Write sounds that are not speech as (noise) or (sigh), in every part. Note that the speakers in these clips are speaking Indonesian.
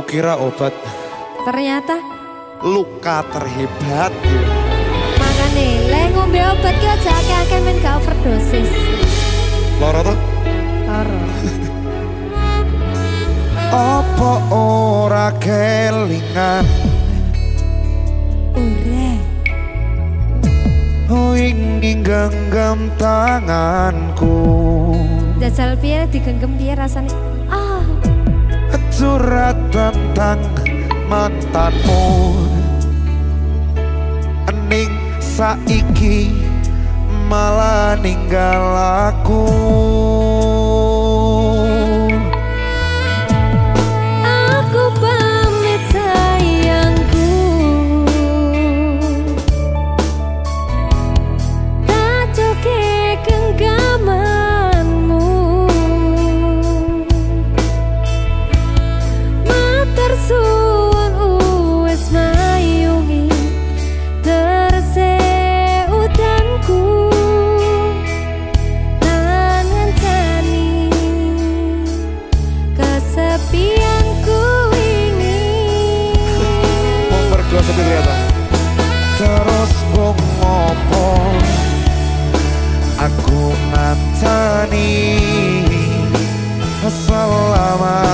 Kukira obat. Ternyata luka terhebat. Makane, le ngombe obat ki aja akeh-akeh men gak overdosis. Loro to? Loro. Apa ora kelingan? Ora. Oh ingin genggam tanganku Jajal piye digenggam piye rasane? Ah. Curhat tentang mantanmu Ening saiki malah ninggal aku ngancani Selama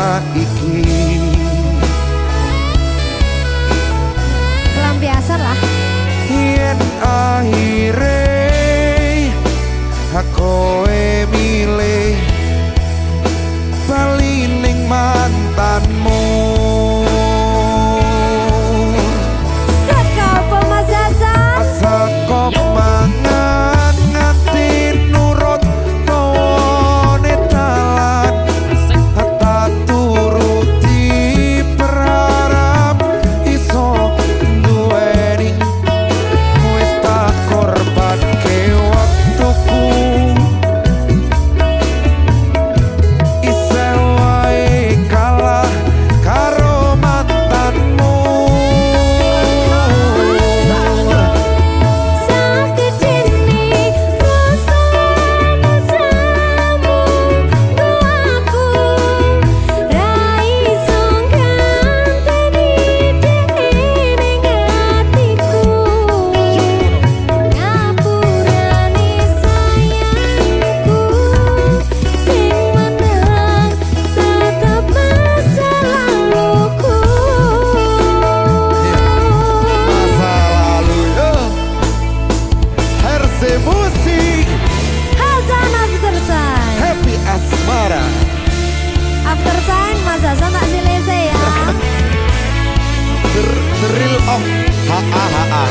of ha ha ha ha.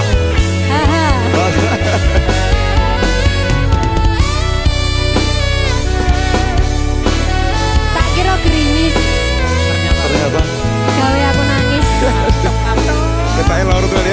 Tak kira gerimis. Ternyata. Gawe aku nangis. Kita elor tuh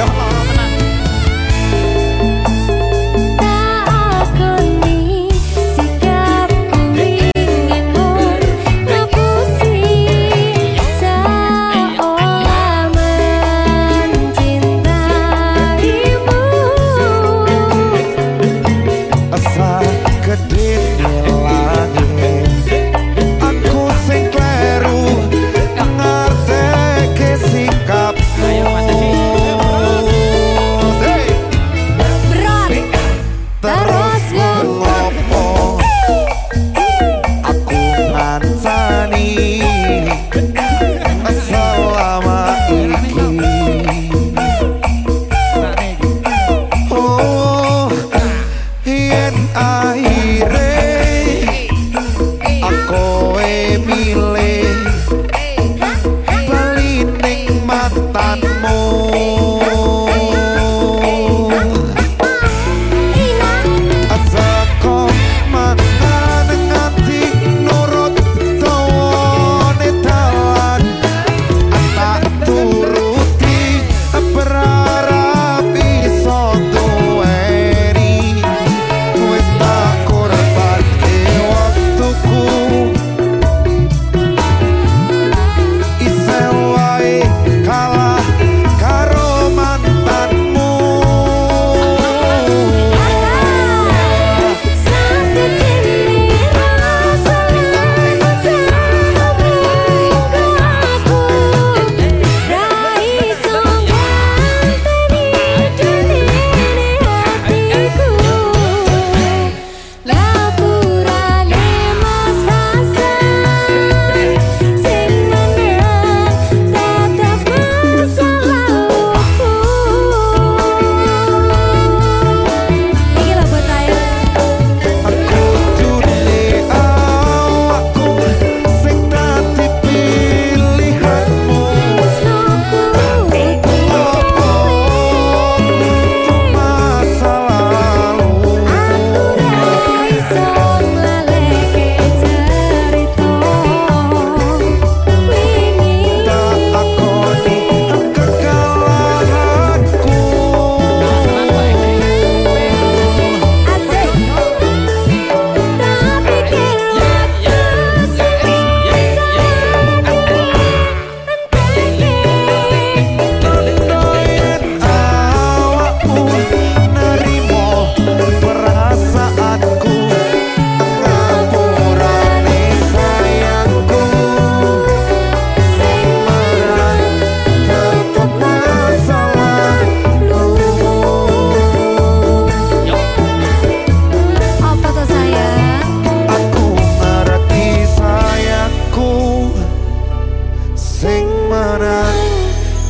kenang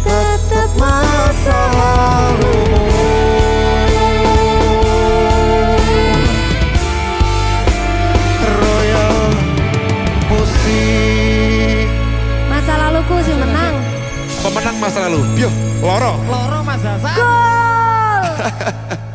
tetap masa lalu Royal Musik Masa laluku sih menang. Pemenang masa lalu, yuk Loro. Loro masa lalu. Gol! (laughs)